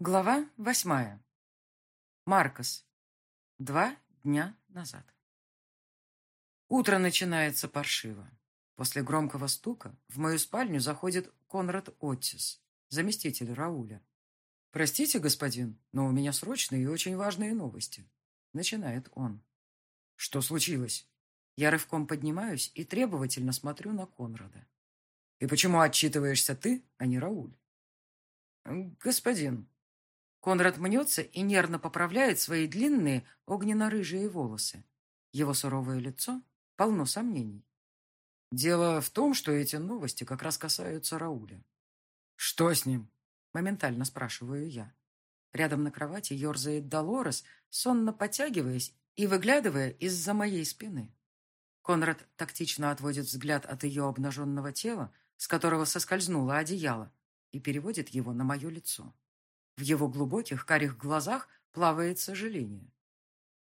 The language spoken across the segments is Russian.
Глава восьмая. Маркос. Два дня назад. Утро начинается паршиво. После громкого стука в мою спальню заходит Конрад Оттис, заместитель Рауля. «Простите, господин, но у меня срочные и очень важные новости», — начинает он. «Что случилось?» Я рывком поднимаюсь и требовательно смотрю на Конрада. «И почему отчитываешься ты, а не Рауль?» «Господин», Конрад мнется и нервно поправляет свои длинные огненно-рыжие волосы. Его суровое лицо полно сомнений. Дело в том, что эти новости как раз касаются Рауля. «Что с ним?» – моментально спрашиваю я. Рядом на кровати ерзает Долорес, сонно потягиваясь и выглядывая из-за моей спины. Конрад тактично отводит взгляд от ее обнаженного тела, с которого соскользнуло одеяло, и переводит его на мое лицо. В его глубоких карих глазах плавает сожаление.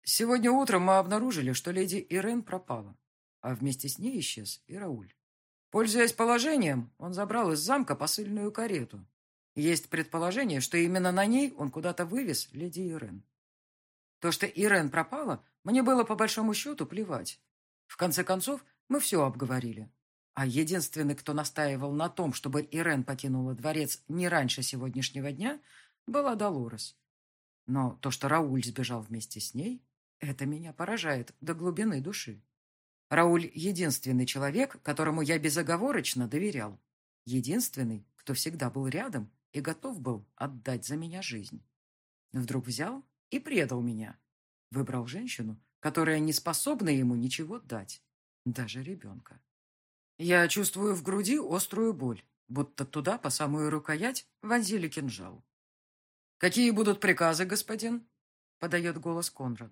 Сегодня утром мы обнаружили, что леди Ирен пропала, а вместе с ней исчез и Рауль. Пользуясь положением, он забрал из замка посыльную карету. Есть предположение, что именно на ней он куда-то вывез леди Ирен. То, что Ирен пропала, мне было по большому счету плевать. В конце концов, мы все обговорили. А единственный, кто настаивал на том, чтобы Ирен покинула дворец не раньше сегодняшнего дня, была Долорес. Но то, что Рауль сбежал вместе с ней, это меня поражает до глубины души. Рауль — единственный человек, которому я безоговорочно доверял. Единственный, кто всегда был рядом и готов был отдать за меня жизнь. Вдруг взял и предал меня. Выбрал женщину, которая не способна ему ничего дать, даже ребенка. Я чувствую в груди острую боль, будто туда по самую рукоять вонзили кинжал. «Какие будут приказы, господин?» — подает голос Конрад.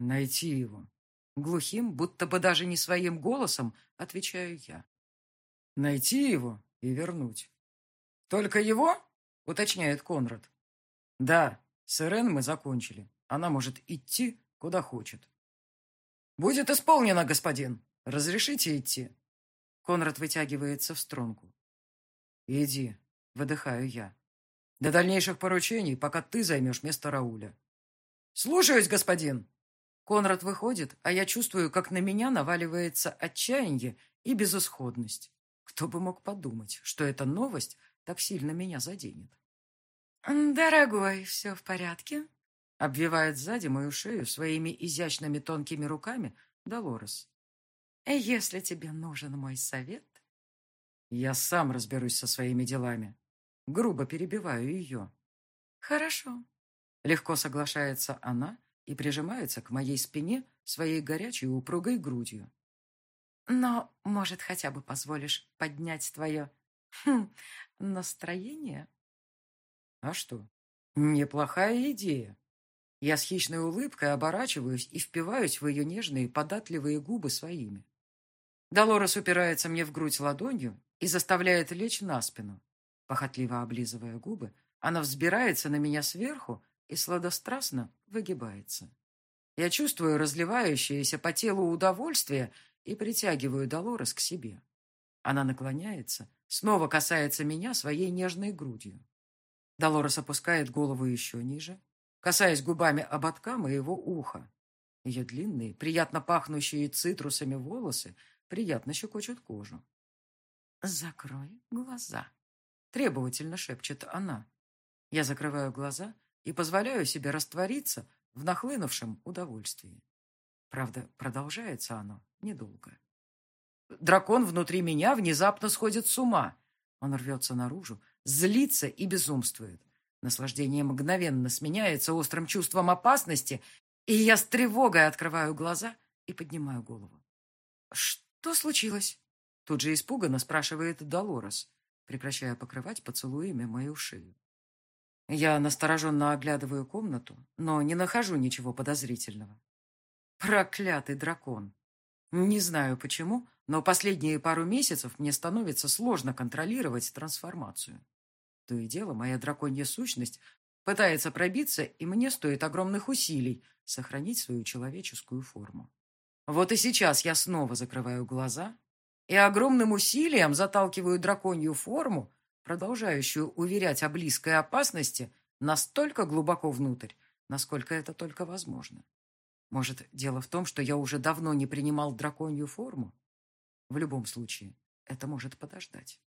«Найти его». Глухим, будто бы даже не своим голосом, отвечаю я. «Найти его и вернуть». «Только его?» — уточняет Конрад. «Да, с Ирен мы закончили. Она может идти, куда хочет». «Будет исполнено, господин. Разрешите идти?» Конрад вытягивается в струнку. «Иди», — выдыхаю я. До дальнейших поручений, пока ты займешь место Рауля. Слушаюсь, господин. Конрад выходит, а я чувствую, как на меня наваливается отчаяние и безысходность. Кто бы мог подумать, что эта новость так сильно меня заденет. «Дорогой, все в порядке?» Обвивает сзади мою шею своими изящными тонкими руками Долорес. «Если тебе нужен мой совет...» «Я сам разберусь со своими делами», Грубо перебиваю ее. «Хорошо». Легко соглашается она и прижимается к моей спине своей горячей упругой грудью. «Но, может, хотя бы позволишь поднять твое хм, настроение?» «А что? Неплохая идея». Я с хищной улыбкой оборачиваюсь и впиваюсь в ее нежные податливые губы своими. Долорес упирается мне в грудь ладонью и заставляет лечь на спину. Похотливо облизывая губы, она взбирается на меня сверху и сладострастно выгибается. Я чувствую разливающееся по телу удовольствие и притягиваю Долорес к себе. Она наклоняется, снова касается меня своей нежной грудью. Долорес опускает голову еще ниже, касаясь губами ободка моего уха. Ее длинные, приятно пахнущие цитрусами волосы приятно щекочут кожу. «Закрой глаза», Требовательно шепчет она. Я закрываю глаза и позволяю себе раствориться в нахлынувшем удовольствии. Правда, продолжается оно недолго. Дракон внутри меня внезапно сходит с ума. Он рвется наружу, злится и безумствует. Наслаждение мгновенно сменяется острым чувством опасности, и я с тревогой открываю глаза и поднимаю голову. «Что случилось?» Тут же испуганно спрашивает Долорес прекращая покрывать поцелуями мою шею. Я настороженно оглядываю комнату, но не нахожу ничего подозрительного. Проклятый дракон! Не знаю почему, но последние пару месяцев мне становится сложно контролировать трансформацию. То и дело, моя драконья сущность пытается пробиться, и мне стоит огромных усилий сохранить свою человеческую форму. Вот и сейчас я снова закрываю глаза и огромным усилием заталкиваю драконью форму, продолжающую уверять о близкой опасности, настолько глубоко внутрь, насколько это только возможно. Может, дело в том, что я уже давно не принимал драконью форму? В любом случае, это может подождать.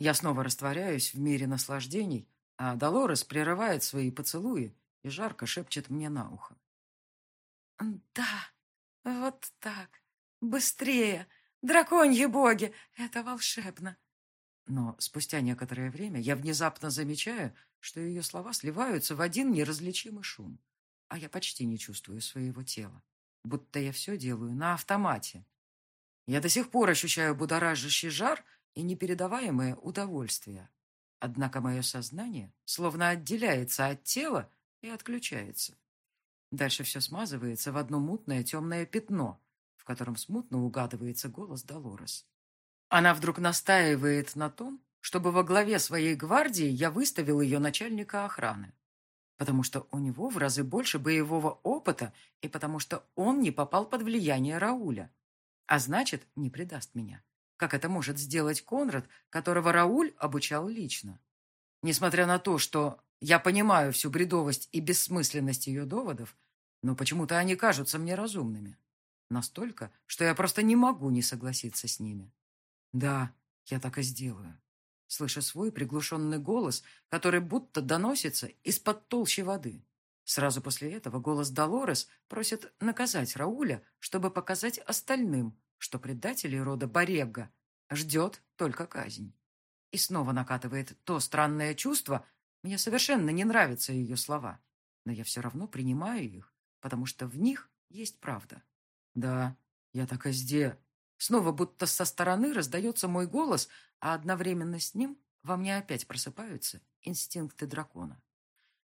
Я снова растворяюсь в мире наслаждений, а Долорес прерывает свои поцелуи и жарко шепчет мне на ухо. «Да, вот так. Быстрее! Драконьи боги! Это волшебно!» Но спустя некоторое время я внезапно замечаю, что ее слова сливаются в один неразличимый шум, а я почти не чувствую своего тела, будто я все делаю на автомате. Я до сих пор ощущаю будоражащий жар и непередаваемое удовольствие. Однако мое сознание словно отделяется от тела и отключается. Дальше все смазывается в одно мутное темное пятно, в котором смутно угадывается голос Долорес. Она вдруг настаивает на том, чтобы во главе своей гвардии я выставил ее начальника охраны. Потому что у него в разы больше боевого опыта и потому что он не попал под влияние Рауля. А значит, не предаст меня. Как это может сделать Конрад, которого Рауль обучал лично? Несмотря на то, что я понимаю всю бредовость и бессмысленность ее доводов, но почему-то они кажутся мне разумными. Настолько, что я просто не могу не согласиться с ними. Да, я так и сделаю. Слыша свой приглушенный голос, который будто доносится из-под толщи воды. Сразу после этого голос Долорес просит наказать Рауля, чтобы показать остальным, что предателей рода Барегга ждет только казнь. И снова накатывает то странное чувство, мне совершенно не нравятся ее слова, но я все равно принимаю их, потому что в них есть правда. Да, я так и сделаю. Снова будто со стороны раздается мой голос, а одновременно с ним во мне опять просыпаются инстинкты дракона.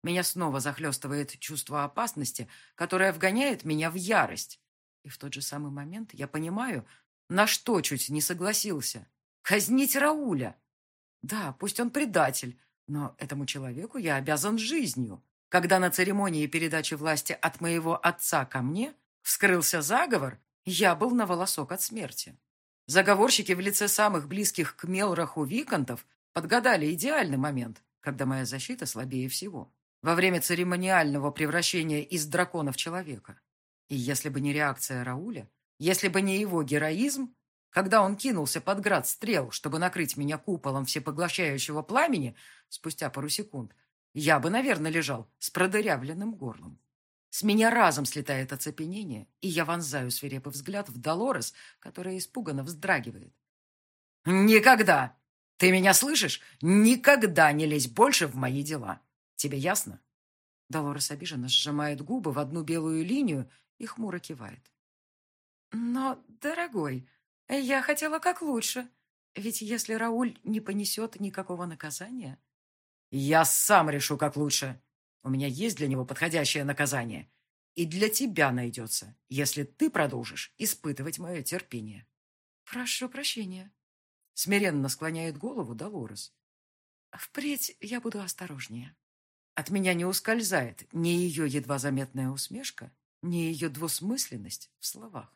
Меня снова захлестывает чувство опасности, которое вгоняет меня в ярость. И в тот же самый момент я понимаю, на что чуть не согласился. Казнить Рауля. Да, пусть он предатель, но этому человеку я обязан жизнью. Когда на церемонии передачи власти от моего отца ко мне вскрылся заговор, я был на волосок от смерти. Заговорщики в лице самых близких к Мелраху Виконтов подгадали идеальный момент, когда моя защита слабее всего. Во время церемониального превращения из дракона в человека. И если бы не реакция Рауля, если бы не его героизм, когда он кинулся под град стрел, чтобы накрыть меня куполом всепоглощающего пламени, спустя пару секунд, я бы, наверное, лежал с продырявленным горлом. С меня разом слетает оцепенение, и я вонзаю свирепый взгляд в Долорес, которая испуганно вздрагивает. «Никогда! Ты меня слышишь? Никогда не лезь больше в мои дела! Тебе ясно?» Долорес обиженно сжимает губы в одну белую линию и хмуро кивает. «Но, дорогой, я хотела как лучше. Ведь если Рауль не понесет никакого наказания...» «Я сам решу, как лучше!» У меня есть для него подходящее наказание. И для тебя найдется, если ты продолжишь испытывать мое терпение. Прошу прощения. Смиренно склоняет голову Долорес. Впредь я буду осторожнее. От меня не ускользает ни ее едва заметная усмешка, ни ее двусмысленность в словах.